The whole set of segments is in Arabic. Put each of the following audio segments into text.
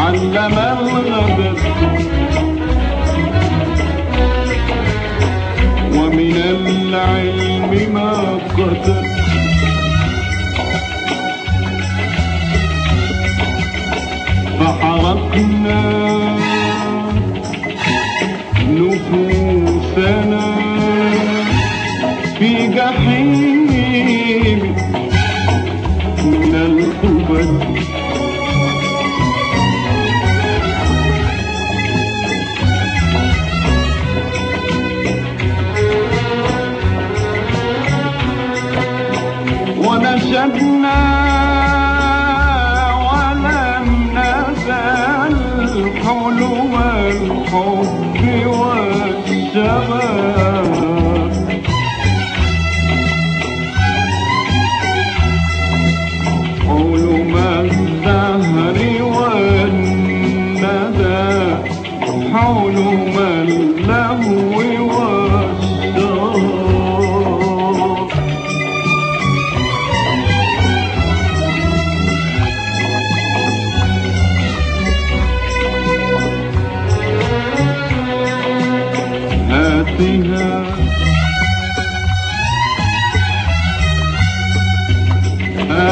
علم الغدر ومن العلم ما قدر فحرقنا نفوسنا في جحيم ونشدنا ولم نزل حلو الحب والشباب حلم الدهر والندى حلم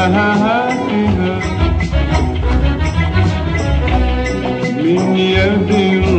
آها هاتها من يد الرضا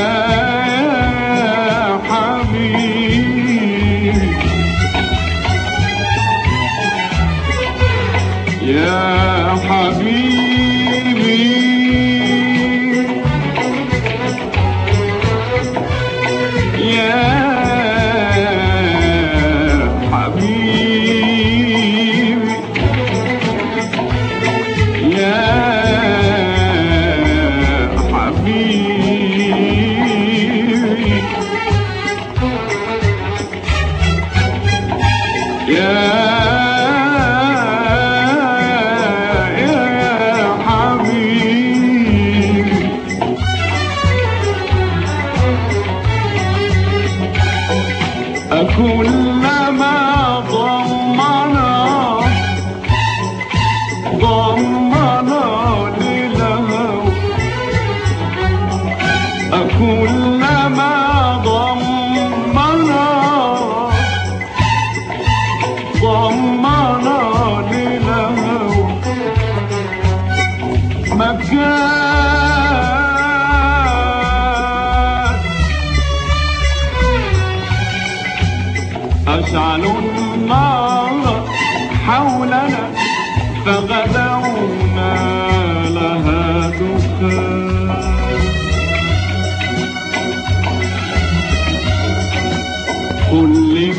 حبيبي. oh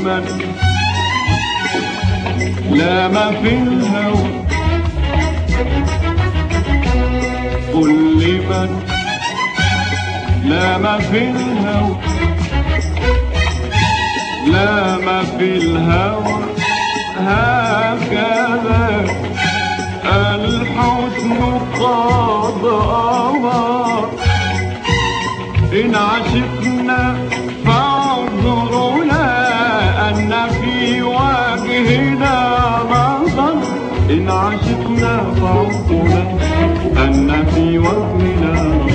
قل لمن لام في الهوى. قل لمن؟ لام في الهوى. لام في الهوى. هكذا الحسن قد أمر إن عشقنا عاشقنا فعصنا أن في وطننا